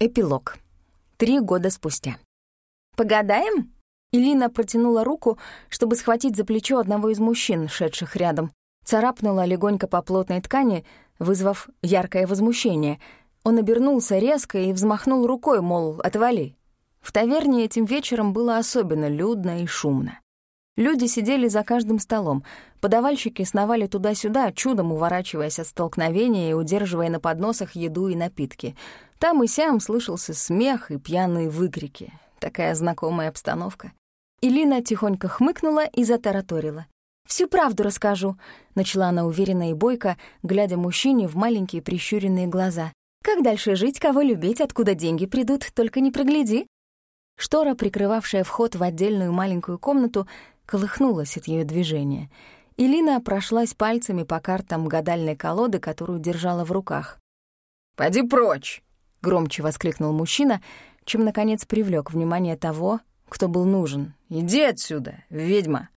Эпилог. Три года спустя. «Погадаем?» Илина протянула руку, чтобы схватить за плечо одного из мужчин, шедших рядом. Царапнула легонько по плотной ткани, вызвав яркое возмущение. Он обернулся резко и взмахнул рукой, мол, отвали. В таверне этим вечером было особенно людно и шумно. Люди сидели за каждым столом. Подавальщики сновали туда-сюда, чудом уворачиваясь от столкновения и удерживая на подносах еду и напитки. Там и сям слышался смех и пьяные выкрики. Такая знакомая обстановка. Илина тихонько хмыкнула и затараторила. «Всю правду расскажу», — начала она уверенно и бойко, глядя мужчине в маленькие прищуренные глаза. «Как дальше жить, кого любить, откуда деньги придут, только не прогляди». Штора, прикрывавшая вход в отдельную маленькую комнату, колыхнулась от ее движения. Илина прошлась пальцами по картам гадальной колоды, которую держала в руках. «Поди прочь!» — громче воскликнул мужчина, чем, наконец, привлек внимание того, кто был нужен. «Иди отсюда, ведьма!»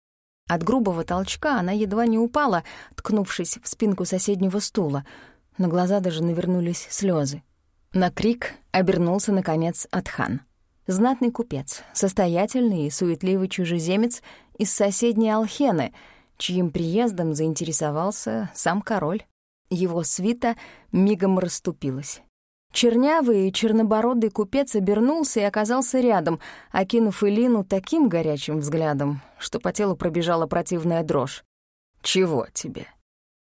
От грубого толчка она едва не упала, ткнувшись в спинку соседнего стула. На глаза даже навернулись слезы. На крик обернулся, наконец, Атхан. Знатный купец, состоятельный и суетливый чужеземец из соседней Алхены, чьим приездом заинтересовался сам король. Его свита мигом расступилась. Чернявый и чернобородый купец обернулся и оказался рядом, окинув Элину таким горячим взглядом, что по телу пробежала противная дрожь. «Чего тебе?»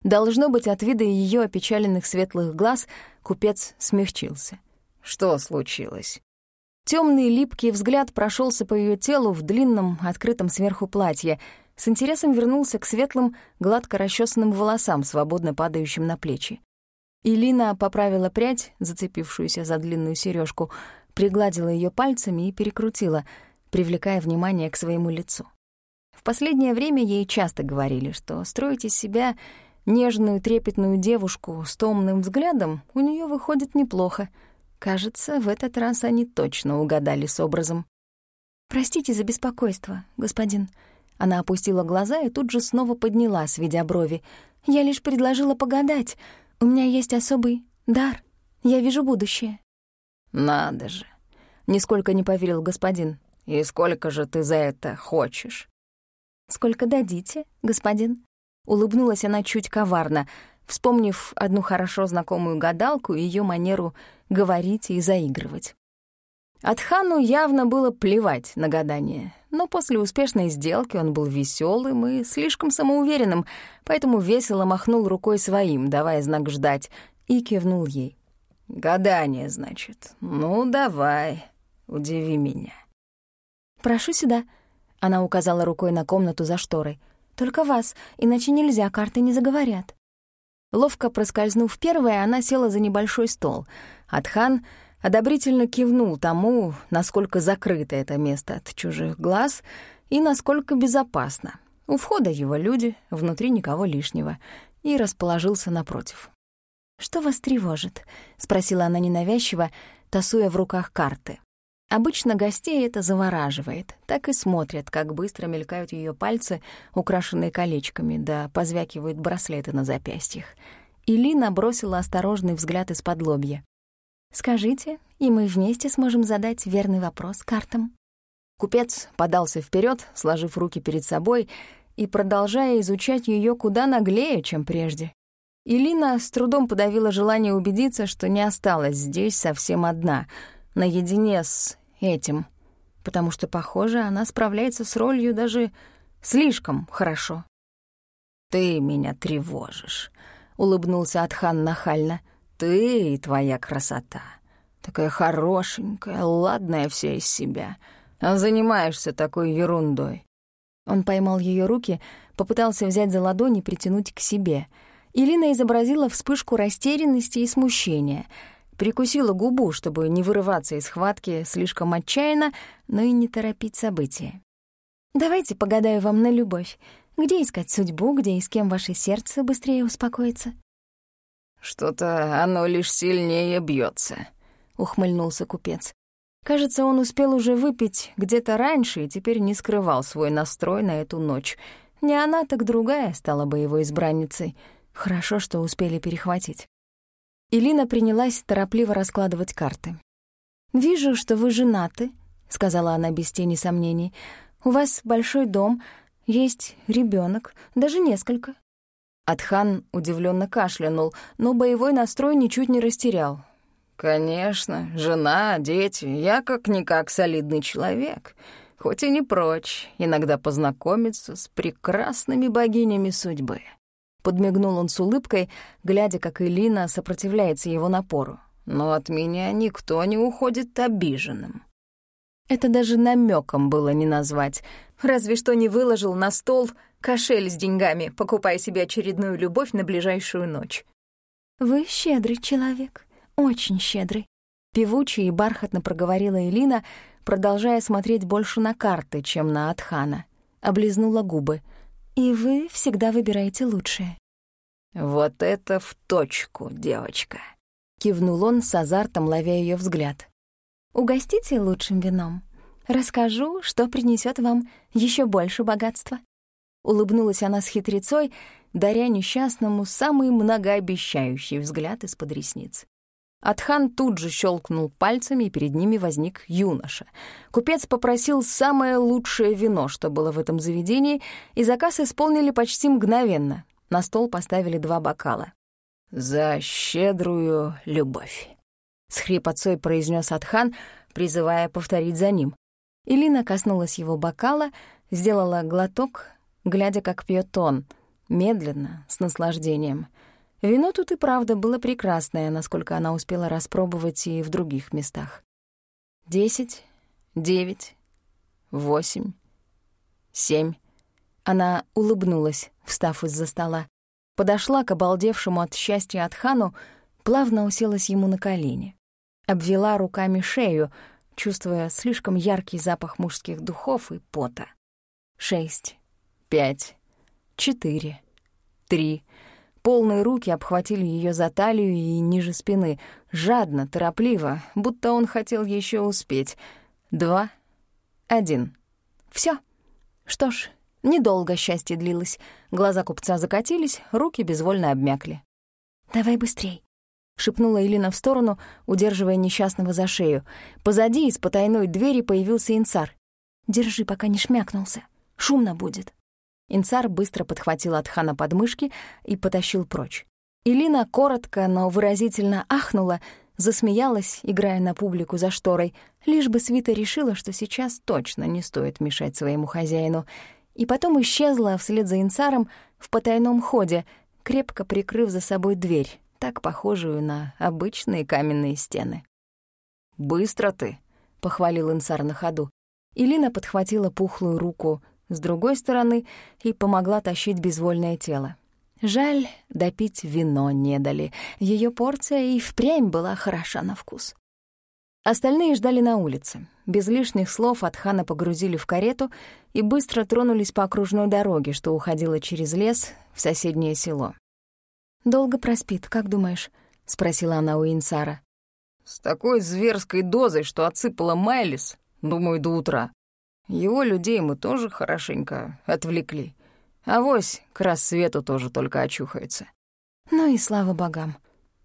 Должно быть, от вида ее опечаленных светлых глаз купец смягчился. «Что случилось?» Темный липкий взгляд прошелся по ее телу в длинном, открытом сверху платье, с интересом вернулся к светлым, гладко расчесанным волосам, свободно падающим на плечи. Илина поправила прядь, зацепившуюся за длинную сережку, пригладила ее пальцами и перекрутила, привлекая внимание к своему лицу. В последнее время ей часто говорили, что строить из себя нежную трепетную девушку с томным взглядом у нее выходит неплохо. Кажется, в этот раз они точно угадали с образом. «Простите за беспокойство, господин». Она опустила глаза и тут же снова подняла, сведя брови. «Я лишь предложила погадать. У меня есть особый дар. Я вижу будущее». «Надо же!» — нисколько не поверил господин. «И сколько же ты за это хочешь?» «Сколько дадите, господин?» Улыбнулась она чуть коварно, вспомнив одну хорошо знакомую гадалку и ее манеру говорить и заигрывать. Атхану явно было плевать на гадание, но после успешной сделки он был веселым и слишком самоуверенным, поэтому весело махнул рукой своим, давая знак ждать, и кивнул ей. «Гадание, значит. Ну, давай, удиви меня». «Прошу сюда», — она указала рукой на комнату за шторой. «Только вас, иначе нельзя, карты не заговорят». Ловко проскользнув первая, она села за небольшой стол. Атхан одобрительно кивнул тому, насколько закрыто это место от чужих глаз и насколько безопасно. У входа его люди, внутри никого лишнего, и расположился напротив. «Что вас тревожит?» — спросила она ненавязчиво, тасуя в руках карты. Обычно гостей это завораживает, так и смотрят, как быстро мелькают ее пальцы, украшенные колечками, да позвякивают браслеты на запястьях. Илина бросила осторожный взгляд из-под лобья. Скажите, и мы вместе сможем задать верный вопрос картам». Купец подался вперед, сложив руки перед собой и продолжая изучать ее куда наглее, чем прежде. Илина с трудом подавила желание убедиться, что не осталась здесь совсем одна, наедине с этим, потому что, похоже, она справляется с ролью даже слишком хорошо. «Ты меня тревожишь», — улыбнулся Атхан нахально. Ты и твоя красота. Такая хорошенькая, ладная вся из себя. А занимаешься такой ерундой. Он поймал ее руки, попытался взять за ладони и притянуть к себе. Ирина изобразила вспышку растерянности и смущения. Прикусила губу, чтобы не вырываться из схватки слишком отчаянно, но и не торопить события. «Давайте погадаю вам на любовь. Где искать судьбу, где и с кем ваше сердце быстрее успокоится?» «Что-то оно лишь сильнее бьется, ухмыльнулся купец. Кажется, он успел уже выпить где-то раньше и теперь не скрывал свой настрой на эту ночь. Не она, так другая стала бы его избранницей. Хорошо, что успели перехватить. Илина принялась торопливо раскладывать карты. «Вижу, что вы женаты», — сказала она без тени сомнений. «У вас большой дом, есть ребенок, даже несколько». Атхан удивленно кашлянул, но боевой настрой ничуть не растерял. «Конечно, жена, дети, я как-никак солидный человек, хоть и не прочь иногда познакомиться с прекрасными богинями судьбы». Подмигнул он с улыбкой, глядя, как Элина сопротивляется его напору. «Но от меня никто не уходит обиженным». Это даже намеком было не назвать. Разве что не выложил на стол кошель с деньгами, покупая себе очередную любовь на ближайшую ночь. «Вы щедрый человек, очень щедрый», — певуче и бархатно проговорила Элина, продолжая смотреть больше на карты, чем на Атхана. Облизнула губы. «И вы всегда выбираете лучшее». «Вот это в точку, девочка», — кивнул он с азартом, ловя ее взгляд. Угостите лучшим вином. Расскажу, что принесет вам еще больше богатства». Улыбнулась она с хитрецой, даря несчастному самый многообещающий взгляд из-под ресниц. Атхан тут же щелкнул пальцами, и перед ними возник юноша. Купец попросил самое лучшее вино, что было в этом заведении, и заказ исполнили почти мгновенно. На стол поставили два бокала. «За щедрую любовь». С хрипотцой произнес Атхан, призывая повторить за ним. Илина коснулась его бокала, сделала глоток, глядя, как пьет он, медленно, с наслаждением. Вино тут и правда было прекрасное, насколько она успела распробовать и в других местах. Десять, девять, восемь, семь. Она улыбнулась, встав из-за стола. Подошла к обалдевшему от счастья Атхану, плавно уселась ему на колени обвела руками шею, чувствуя слишком яркий запах мужских духов и пота. Шесть, пять, четыре, три. Полные руки обхватили ее за талию и ниже спины, жадно, торопливо, будто он хотел еще успеть. Два, один. Все. Что ж, недолго счастье длилось. Глаза купца закатились, руки безвольно обмякли. «Давай быстрей», — шепнула Элина в сторону, удерживая несчастного за шею. Позади из потайной двери появился Инцар. «Держи, пока не шмякнулся. Шумно будет». Инцар быстро подхватил от хана подмышки и потащил прочь. Элина коротко, но выразительно ахнула, засмеялась, играя на публику за шторой, лишь бы Свита решила, что сейчас точно не стоит мешать своему хозяину, и потом исчезла вслед за Инцаром в потайном ходе, крепко прикрыв за собой дверь, так похожую на обычные каменные стены. «Быстро ты», — похвалил Инсар на ходу. Илина подхватила пухлую руку с другой стороны и помогла тащить безвольное тело. Жаль, допить вино не дали. Ее порция и впрямь была хороша на вкус. Остальные ждали на улице. Без лишних слов от хана погрузили в карету и быстро тронулись по окружной дороге, что уходила через лес в соседнее село. «Долго проспит, как думаешь?» — спросила она у Инсара. «С такой зверской дозой, что отсыпала Майлис, думаю, до утра. Его людей мы тоже хорошенько отвлекли. Авось к рассвету тоже только очухается». «Ну и слава богам».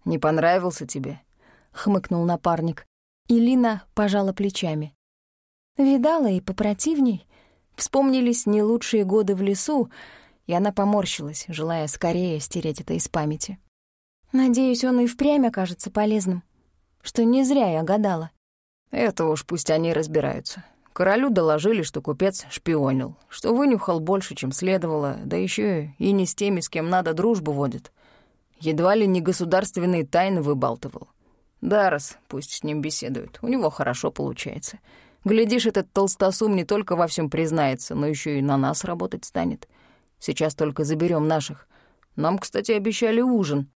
«Не понравился тебе?» — хмыкнул напарник. И Лина пожала плечами. Видала и попротивней. Вспомнились не лучшие годы в лесу, и она поморщилась, желая скорее стереть это из памяти. Надеюсь, он и впрямь окажется полезным, что не зря я гадала. Это уж пусть они разбираются. Королю доложили, что купец шпионил, что вынюхал больше, чем следовало, да еще и не с теми, с кем надо дружбу водит. Едва ли не государственные тайны выбалтывал. Дарос пусть с ним беседует, у него хорошо получается. Глядишь, этот толстосум не только во всем признается, но еще и на нас работать станет. Сейчас только заберем наших. Нам, кстати, обещали ужин».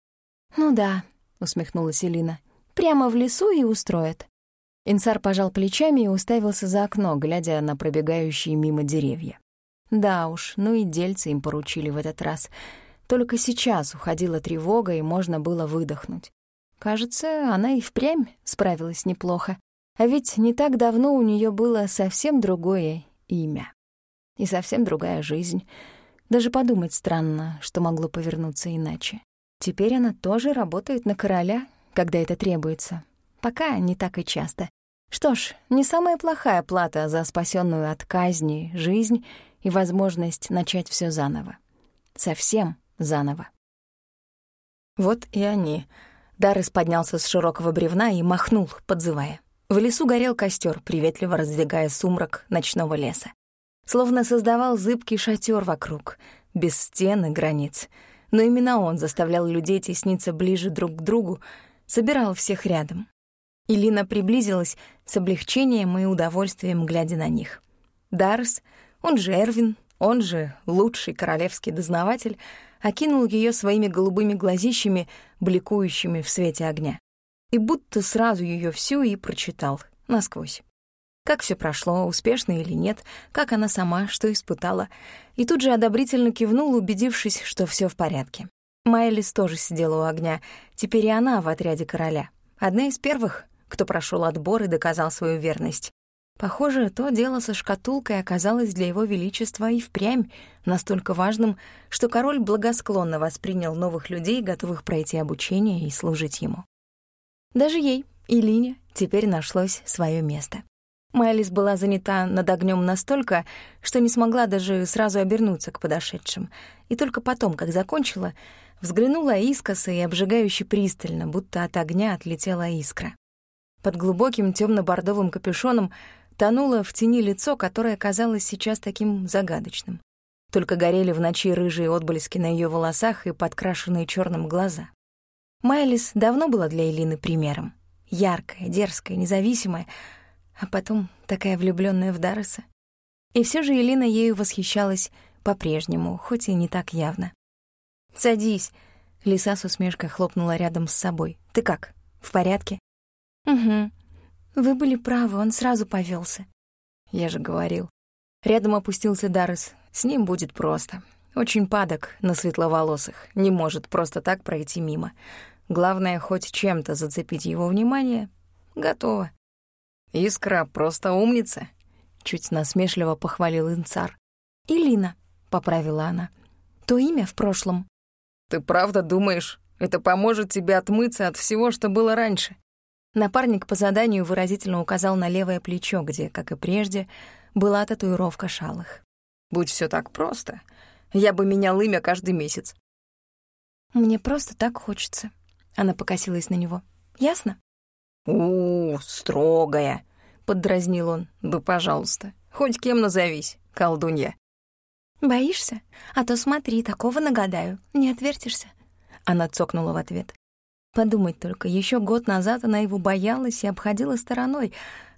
«Ну да», — усмехнулась Элина. «Прямо в лесу и устроят». Инсар пожал плечами и уставился за окно, глядя на пробегающие мимо деревья. Да уж, ну и дельцы им поручили в этот раз. Только сейчас уходила тревога, и можно было выдохнуть. Кажется, она и впрямь справилась неплохо. А ведь не так давно у нее было совсем другое имя. И совсем другая жизнь — даже подумать странно, что могло повернуться иначе. Теперь она тоже работает на короля, когда это требуется. Пока не так и часто. Что ж, не самая плохая плата за спасенную от казни жизнь и возможность начать все заново. Совсем заново. Вот и они. Даррес поднялся с широкого бревна и махнул, подзывая. В лесу горел костер, приветливо раздвигая сумрак ночного леса. Словно создавал зыбкий шатер вокруг, без стен и границ. Но именно он заставлял людей тесниться ближе друг к другу, собирал всех рядом. Илина приблизилась с облегчением и удовольствием, глядя на них. Дарс, он же Эрвин, он же лучший королевский дознаватель, окинул ее своими голубыми глазищами, бликующими в свете огня. И будто сразу ее всю и прочитал, насквозь. Как все прошло, успешно или нет, как она сама, что испытала. И тут же одобрительно кивнул, убедившись, что все в порядке. Майлис тоже сидела у огня, теперь и она в отряде короля. Одна из первых, кто прошел отбор и доказал свою верность. Похоже, то дело со шкатулкой оказалось для его величества и впрямь настолько важным, что король благосклонно воспринял новых людей, готовых пройти обучение и служить ему. Даже ей, Илине, теперь нашлось свое место. Майлис была занята над огнем настолько, что не смогла даже сразу обернуться к подошедшим, и только потом, как закончила, взглянула искоса и обжигающе пристально, будто от огня отлетела искра. Под глубоким темно бордовым капюшоном тонуло в тени лицо, которое казалось сейчас таким загадочным. Только горели в ночи рыжие отблески на ее волосах и подкрашенные черным глаза. Майлис давно была для Элины примером. Яркая, дерзкая, независимая, а потом такая влюбленная в Дарреса. И все же Элина ею восхищалась по-прежнему, хоть и не так явно. «Садись», — Лиса с усмешкой хлопнула рядом с собой. «Ты как, в порядке?» «Угу. Вы были правы, он сразу повелся. Я же говорил. Рядом опустился Даррес. С ним будет просто. Очень падок на светловолосых. Не может просто так пройти мимо. Главное, хоть чем-то зацепить его внимание. Готово. «Искра просто умница», — чуть насмешливо похвалил Инцар. «Илина», — поправила она. «То имя в прошлом». «Ты правда думаешь, это поможет тебе отмыться от всего, что было раньше?» Напарник по заданию выразительно указал на левое плечо, где, как и прежде, была татуировка шалых. «Будь все так просто, я бы менял имя каждый месяц». «Мне просто так хочется», — она покосилась на него. «Ясно?» «У, строгая», — поддразнил он. «Да, пожалуйста, хоть кем назовись, колдунья». «Боишься? А то смотри, такого нагадаю, не отвертишься». Она цокнула в ответ. Подумать только, еще год назад она его боялась и обходила стороной,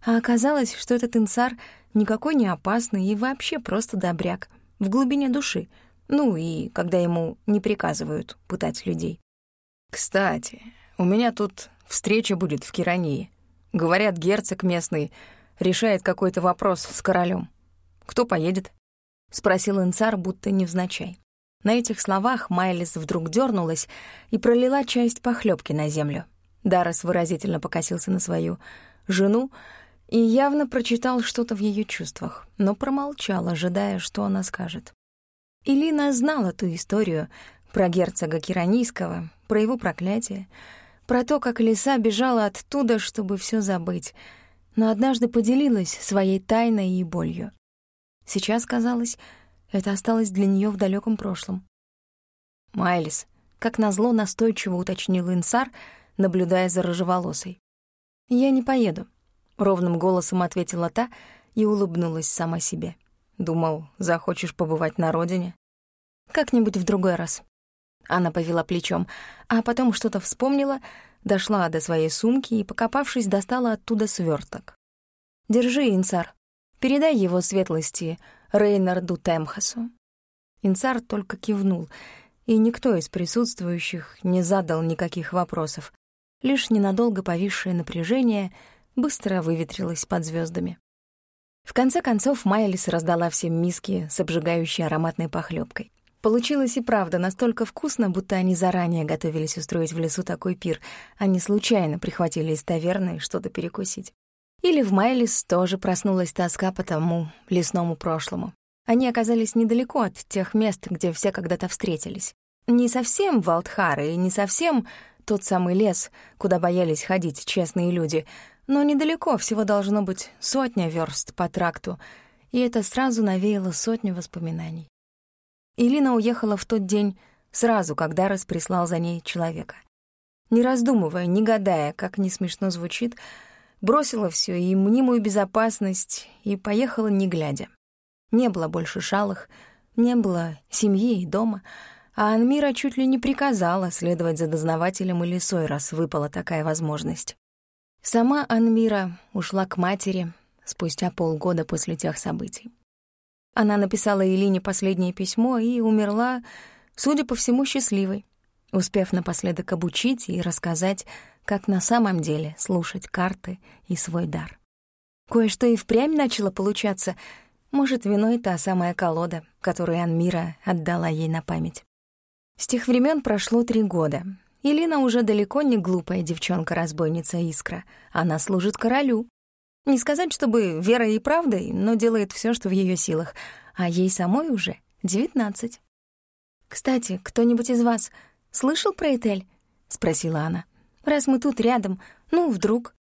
а оказалось, что этот инсар никакой не опасный и вообще просто добряк, в глубине души, ну и когда ему не приказывают пытать людей. «Кстати, у меня тут встреча будет в Кирании. Говорят, герцог местный решает какой-то вопрос с королем. Кто поедет?» — спросил инсар, будто невзначай. На этих словах Майлис вдруг дернулась и пролила часть похлебки на землю. Даррес выразительно покосился на свою жену и явно прочитал что-то в ее чувствах, но промолчал, ожидая, что она скажет. Илина знала ту историю про герцога Киранийского, про его проклятие, про то, как лиса бежала оттуда, чтобы все забыть, но однажды поделилась своей тайной и болью. Сейчас, казалось, это осталось для нее в далеком прошлом. «Майлис», — как назло настойчиво уточнил Инсар, наблюдая за рыжеволосой. «Я не поеду», — ровным голосом ответила та и улыбнулась сама себе. «Думал, захочешь побывать на родине?» «Как-нибудь в другой раз». Она повела плечом, а потом что-то вспомнила, дошла до своей сумки и, покопавшись, достала оттуда сверток. «Держи, Инсар. Передай его светлости Рейнарду Темхасу. Инцар только кивнул, и никто из присутствующих не задал никаких вопросов. Лишь ненадолго повисшее напряжение быстро выветрилось под звездами. В конце концов Майлис раздала всем миски с обжигающей ароматной похлебкой. Получилось и правда настолько вкусно, будто они заранее готовились устроить в лесу такой пир, а не случайно прихватили из таверны что-то перекусить. Или в Майлис тоже проснулась тоска по тому лесному прошлому. Они оказались недалеко от тех мест, где все когда-то встретились. Не совсем Валдхары и не совсем тот самый лес, куда боялись ходить честные люди, но недалеко, всего должно быть сотня верст по тракту, и это сразу навеяло сотню воспоминаний. Илина уехала в тот день сразу, когда Даррес прислал за ней человека. Не раздумывая, не гадая, как не смешно звучит, бросила все и мнимую безопасность, и поехала не глядя. Не было больше шалых, не было семьи и дома, а Анмира чуть ли не приказала следовать за дознавателем и лисой, раз выпала такая возможность. Сама Анмира ушла к матери спустя полгода после тех событий. Она написала Элине последнее письмо и умерла, судя по всему, счастливой, успев напоследок обучить и рассказать, как на самом деле слушать карты и свой дар. Кое-что и впрямь начало получаться. Может, виной та самая колода, которую Анмира отдала ей на память. С тех времен прошло три года. Илина уже далеко не глупая девчонка-разбойница Искра. Она служит королю. Не сказать, чтобы верой и правдой, но делает все, что в ее силах. А ей самой уже девятнадцать. «Кстати, кто-нибудь из вас слышал про Этель?» — спросила она. Раз мы тут рядом, ну, вдруг...»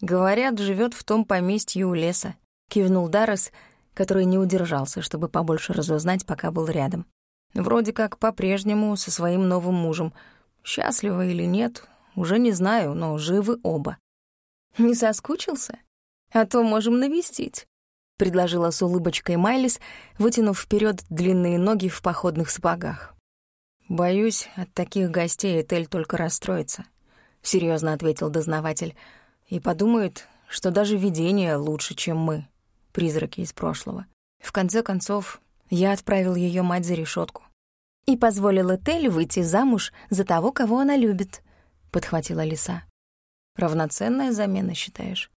«Говорят, живет в том поместье у леса», — кивнул Даррес, который не удержался, чтобы побольше разузнать, пока был рядом. «Вроде как по-прежнему со своим новым мужем. Счастливы или нет, уже не знаю, но живы оба». «Не соскучился? А то можем навестить», — предложила с улыбочкой Майлис, вытянув вперед длинные ноги в походных сапогах. «Боюсь, от таких гостей Этель только расстроится», — серьезно ответил дознаватель, «и подумает, что даже видение лучше, чем мы, призраки из прошлого. В конце концов, я отправил ее мать за решетку. «И позволил Этель выйти замуж за того, кого она любит», — подхватила лиса. «Равноценная замена, считаешь?»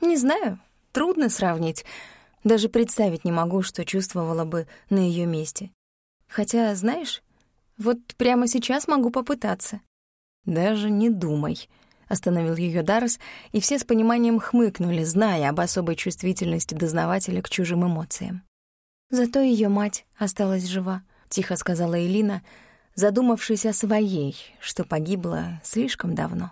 «Не знаю, трудно сравнить. Даже представить не могу, что чувствовала бы на ее месте. Хотя, знаешь, вот прямо сейчас могу попытаться». «Даже не думай», — остановил ее Даррес, и все с пониманием хмыкнули, зная об особой чувствительности дознавателя к чужим эмоциям. «Зато ее мать осталась жива», — тихо сказала Элина, задумавшись о своей, что погибла слишком давно.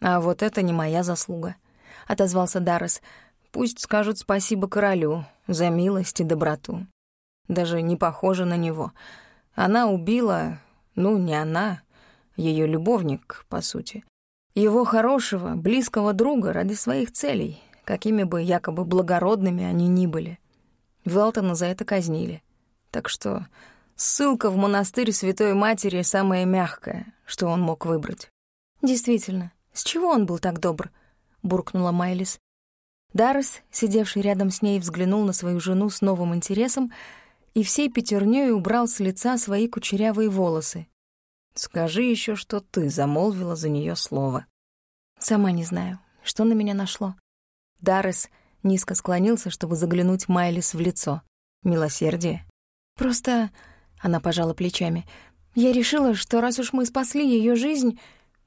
«А вот это не моя заслуга», — отозвался Даррес. «Пусть скажут спасибо королю за милость и доброту. Даже не похоже на него. Она убила... Ну, не она, ее любовник, по сути. Его хорошего, близкого друга ради своих целей, какими бы якобы благородными они ни были. Велтона за это казнили. Так что ссылка в монастырь Святой Матери самая мягкая, что он мог выбрать. «Действительно, с чего он был так добр?» — буркнула Майлис. Даррес, сидевший рядом с ней, взглянул на свою жену с новым интересом и всей пятернёй убрал с лица свои кучерявые волосы, Скажи еще, что ты замолвила за нее слово. Сама не знаю, что на меня нашло. Даррес низко склонился, чтобы заглянуть Майлис в лицо. Милосердие. Просто, она пожала плечами, я решила, что раз уж мы спасли ее жизнь,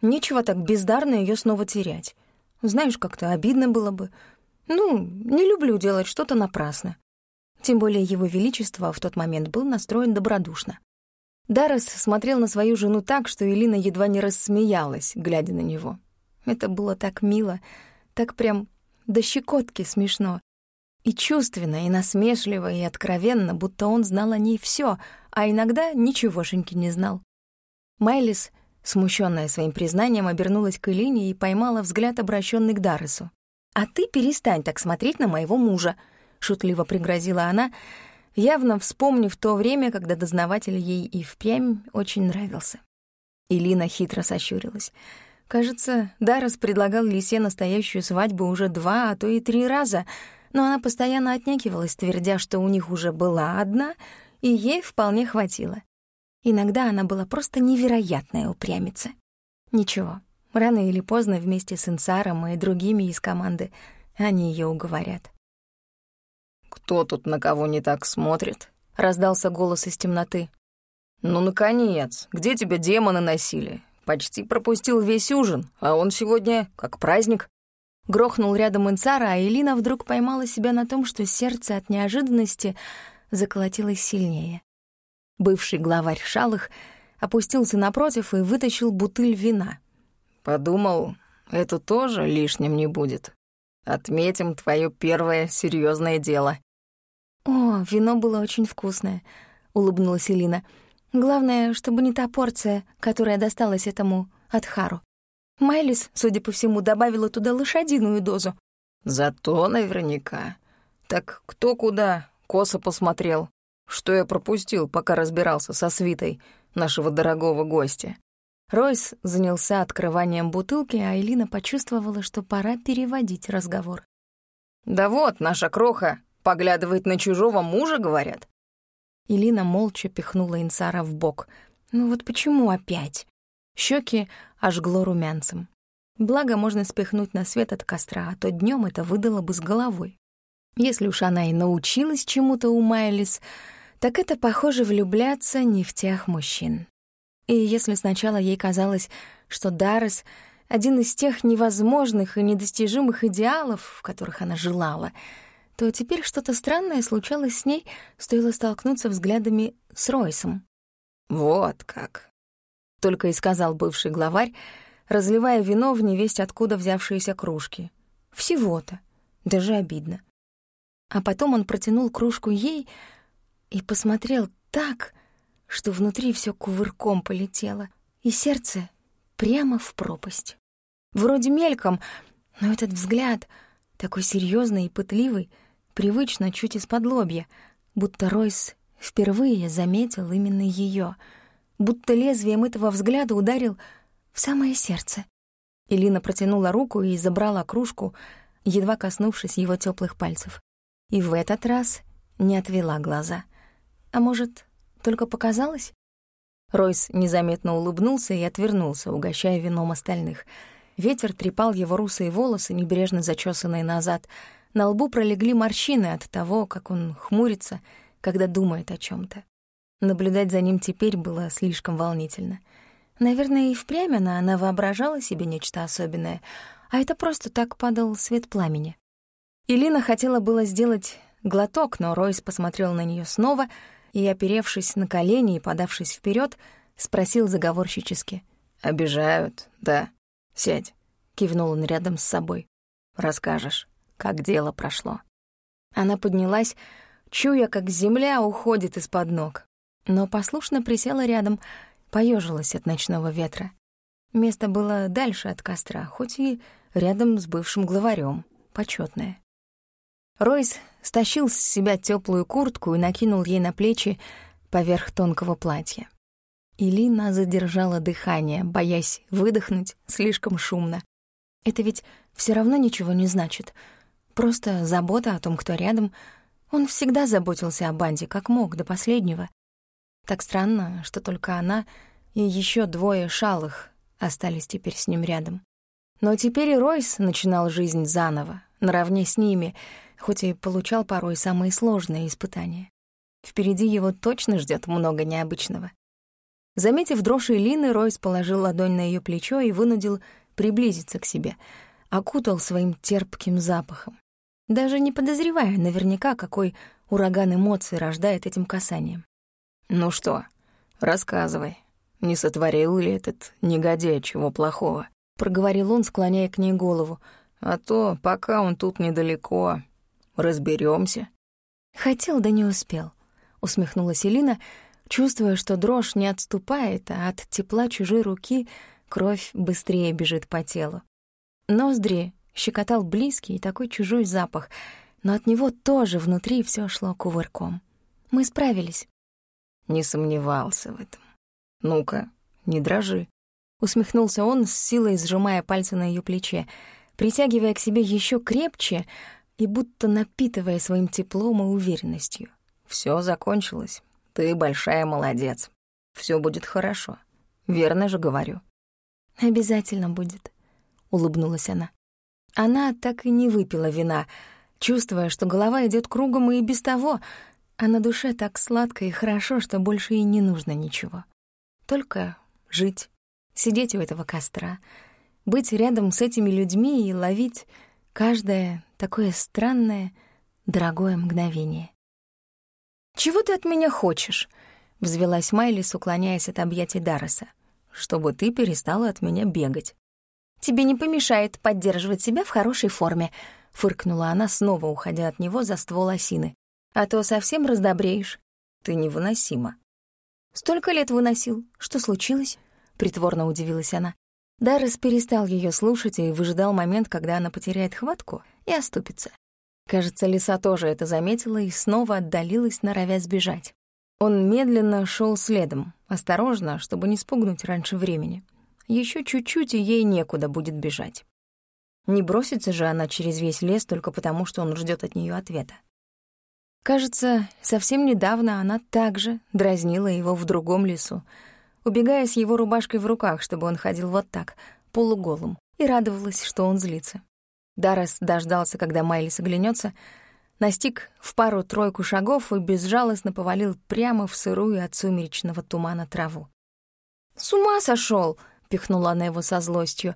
нечего так бездарно ее снова терять. Знаешь, как-то обидно было бы. Ну, не люблю делать что-то напрасно. Тем более его величество в тот момент был настроен добродушно. Даррес смотрел на свою жену так, что Элина едва не рассмеялась, глядя на него. Это было так мило, так прям до щекотки смешно. И чувственно, и насмешливо, и откровенно, будто он знал о ней все, а иногда ничегошеньки не знал. Майлис, смущенная своим признанием, обернулась к Элине и поймала взгляд, обращенный к Дарресу. «А ты перестань так смотреть на моего мужа», — шутливо пригрозила она, — явно вспомнив то время, когда дознаватель ей и впрямь очень нравился. Илина хитро сощурилась. Кажется, Даррес предлагал Лисе настоящую свадьбу уже два, а то и три раза, но она постоянно отнекивалась, твердя, что у них уже была одна, и ей вполне хватило. Иногда она была просто невероятная упрямица. Ничего, рано или поздно вместе с Инсаром и другими из команды они ее уговорят. «Кто тут на кого не так смотрит?» — раздался голос из темноты. «Ну, наконец! Где тебя демоны носили? Почти пропустил весь ужин, а он сегодня как праздник». Грохнул рядом Инцара, а Элина вдруг поймала себя на том, что сердце от неожиданности заколотилось сильнее. Бывший главарь Шалых опустился напротив и вытащил бутыль вина. «Подумал, это тоже лишним не будет. Отметим твое первое серьезное дело». «О, вино было очень вкусное», — улыбнулась Элина. «Главное, чтобы не та порция, которая досталась этому Адхару. Майлис, судя по всему, добавила туда лошадиную дозу». «Зато наверняка. Так кто куда косо посмотрел? Что я пропустил, пока разбирался со свитой нашего дорогого гостя?» Ройс занялся открыванием бутылки, а Элина почувствовала, что пора переводить разговор. «Да вот, наша кроха поглядывает на чужого мужа, говорят». Элина молча пихнула Инсара в бок. «Ну вот почему опять?» Щеки ожгло румянцем. Благо, можно спихнуть на свет от костра, а то днем это выдало бы с головой. Если уж она и научилась чему-то у Майлис, так это, похоже, влюбляться не в тех мужчин. И если сначала ей казалось, что Даррес — один из тех невозможных и недостижимых идеалов, в которых она желала, то теперь что-то странное случалось с ней, стоило столкнуться взглядами с Ройсом. «Вот как», — только и сказал бывший главарь, разливая вино в невесть откуда взявшиеся кружки. Всего-то. Даже обидно. А потом он протянул кружку ей и посмотрел так, что внутри все кувырком полетело, и сердце прямо в пропасть. Вроде мельком, но этот взгляд, такой серьезный и пытливый, привычно чуть из-под лобья, будто Ройс впервые заметил именно ее, будто лезвием этого взгляда ударил в самое сердце. Элина протянула руку и забрала кружку, едва коснувшись его теплых пальцев. И в этот раз не отвела глаза. А может, только показалось? Ройс незаметно улыбнулся и отвернулся, угощая вином остальных. Ветер трепал его русые волосы, небрежно зачесанные назад. На лбу пролегли морщины от того, как он хмурится, когда думает о чем то Наблюдать за ним теперь было слишком волнительно. Наверное, и впрямь она, она воображала себе нечто особенное, а это просто так падал свет пламени. Илина хотела было сделать глоток, но Ройс посмотрел на нее снова — и, оперевшись на колени и подавшись вперед, спросил заговорщически. «Обижают, да? Сядь», — кивнул он рядом с собой. «Расскажешь, как дело прошло». Она поднялась, чуя, как земля уходит из-под ног, но послушно присела рядом, поежилась от ночного ветра. Место было дальше от костра, хоть и рядом с бывшим главарем, почетное. Ройс стащил с себя теплую куртку и накинул ей на плечи поверх тонкого платья. Илина задержала дыхание, боясь выдохнуть слишком шумно. Это ведь все равно ничего не значит. Просто забота о том, кто рядом. Он всегда заботился о банде, как мог, до последнего. Так странно, что только она и еще двое шалых остались теперь с ним рядом. Но теперь и Ройс начинал жизнь заново, наравне с ними — хоть и получал порой самые сложные испытания. Впереди его точно ждет много необычного. Заметив дрожь Лины, Ройс положил ладонь на ее плечо и вынудил приблизиться к себе, окутал своим терпким запахом, даже не подозревая наверняка, какой ураган эмоций рождает этим касанием. «Ну что, рассказывай, не сотворил ли этот негодяй чего плохого?» — проговорил он, склоняя к ней голову. «А то, пока он тут недалеко, разберемся. Хотел, да не успел, усмехнулась Элина, чувствуя, что дрожь не отступает, а от тепла чужой руки кровь быстрее бежит по телу. Ноздри щекотал близкий и такой чужой запах, но от него тоже внутри все шло кувырком. Мы справились. Не сомневался в этом. Ну-ка, не дрожи. Усмехнулся он, с силой сжимая пальцы на ее плече, притягивая к себе еще крепче, и будто напитывая своим теплом и уверенностью. Все закончилось. Ты большая молодец. Все будет хорошо. Верно же говорю». «Обязательно будет», — улыбнулась она. Она так и не выпила вина, чувствуя, что голова идет кругом и без того, а на душе так сладко и хорошо, что больше и не нужно ничего. Только жить, сидеть у этого костра, быть рядом с этими людьми и ловить каждое такое странное, дорогое мгновение. «Чего ты от меня хочешь?» — взвелась Майлис, уклоняясь от объятий Дарреса. «Чтобы ты перестала от меня бегать». Тебе не помешает поддерживать себя в хорошей форме», — фыркнула она, снова уходя от него за ствол осины. «А то совсем раздобреешь. Ты невыносима». «Столько лет выносил. Что случилось?» — притворно удивилась она. Даррес перестал ее слушать и выжидал момент, когда она потеряет хватку и оступится. Кажется, лиса тоже это заметила и снова отдалилась, норовя сбежать. Он медленно шел следом, осторожно, чтобы не спугнуть раньше времени. Еще чуть-чуть, и ей некуда будет бежать. Не бросится же она через весь лес только потому, что он ждет от нее ответа. Кажется, совсем недавно она также дразнила его в другом лесу, убегая с его рубашкой в руках, чтобы он ходил вот так, полуголым, и радовалась, что он злится. Даррес дождался, когда Майлис оглянется, настиг в пару-тройку шагов и безжалостно повалил прямо в сырую от сумеречного тумана траву. «С ума сошел! Пихнула она его со злостью,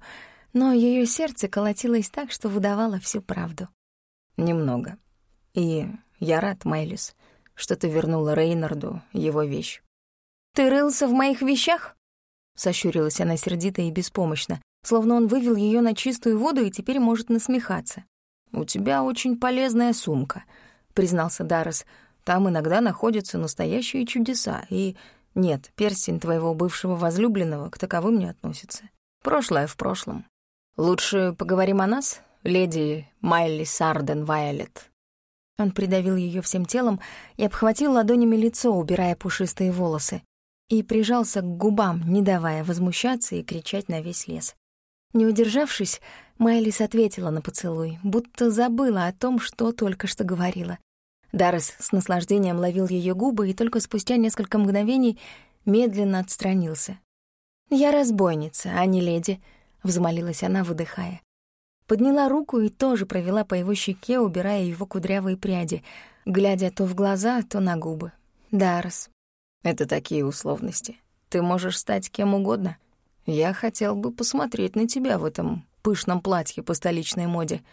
но ее сердце колотилось так, что выдавало всю правду. «Немного. И я рад, Майлис, что ты вернула Рейнарду его вещь. «Ты рылся в моих вещах?» Сощурилась она сердито и беспомощно, словно он вывел ее на чистую воду и теперь может насмехаться. «У тебя очень полезная сумка», — признался Даррес. «Там иногда находятся настоящие чудеса, и нет, перстень твоего бывшего возлюбленного к таковым не относится. Прошлое в прошлом. Лучше поговорим о нас, леди Майли Сарден Вайолет». Он придавил ее всем телом и обхватил ладонями лицо, убирая пушистые волосы и прижался к губам, не давая возмущаться и кричать на весь лес. Не удержавшись, Майлис ответила на поцелуй, будто забыла о том, что только что говорила. Даррес с наслаждением ловил ее губы и только спустя несколько мгновений медленно отстранился. «Я разбойница, а не леди», — взмолилась она, выдыхая. Подняла руку и тоже провела по его щеке, убирая его кудрявые пряди, глядя то в глаза, то на губы. «Даррес, это такие условности. Ты можешь стать кем угодно. Я хотел бы посмотреть на тебя в этом пышном платье по столичной моде.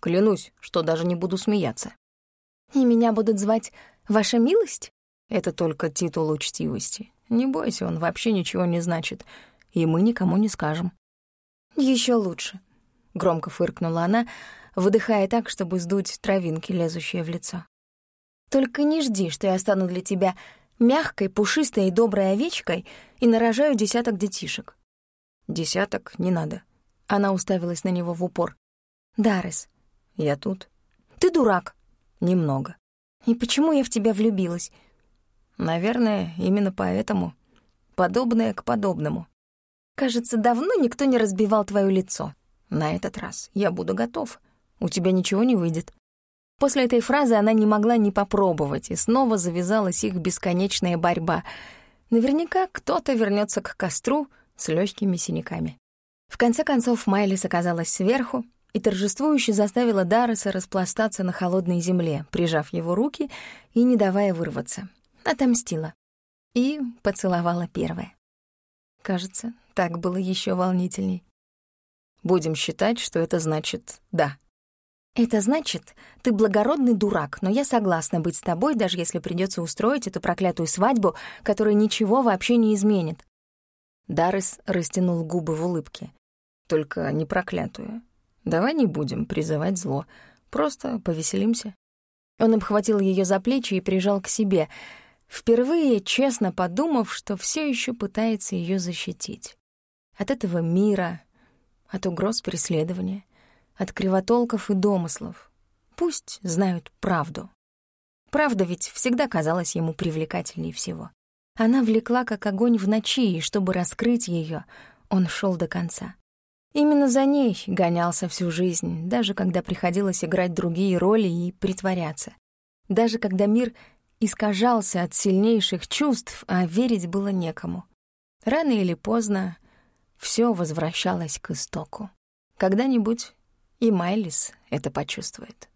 Клянусь, что даже не буду смеяться. И меня будут звать «Ваша милость»? Это только титул учтивости. Не бойся, он вообще ничего не значит. И мы никому не скажем. Еще лучше. Громко фыркнула она, выдыхая так, чтобы сдуть травинки, лезущие в лицо. Только не жди, что я стану для тебя мягкой, пушистой и доброй овечкой и нарожаю десяток детишек. Десяток не надо. Она уставилась на него в упор. Даррес. Я тут. Ты дурак. Немного. И почему я в тебя влюбилась? Наверное, именно поэтому. Подобное к подобному. Кажется, давно никто не разбивал твое лицо. На этот раз я буду готов. У тебя ничего не выйдет. После этой фразы она не могла не попробовать, и снова завязалась их бесконечная борьба. Наверняка кто-то вернется к костру с легкими синяками. В конце концов Майлис оказалась сверху и торжествующе заставила Дарреса распластаться на холодной земле, прижав его руки и не давая вырваться. Отомстила. И поцеловала первая. Кажется, так было еще волнительней. Будем считать, что это значит «да». «Это значит, ты благородный дурак, но я согласна быть с тобой, даже если придется устроить эту проклятую свадьбу, которая ничего вообще не изменит». Даррес растянул губы в улыбке. «Только не проклятую. Давай не будем призывать зло, просто повеселимся». Он обхватил ее за плечи и прижал к себе, впервые честно подумав, что все еще пытается ее защитить. От этого мира, от угроз преследования — от кривотолков и домыслов. Пусть знают правду. Правда ведь всегда казалась ему привлекательней всего. Она влекла, как огонь в ночи, и чтобы раскрыть ее, он шел до конца. Именно за ней гонялся всю жизнь, даже когда приходилось играть другие роли и притворяться. Даже когда мир искажался от сильнейших чувств, а верить было некому. Рано или поздно все возвращалось к истоку. Когда-нибудь и Майлис это почувствует.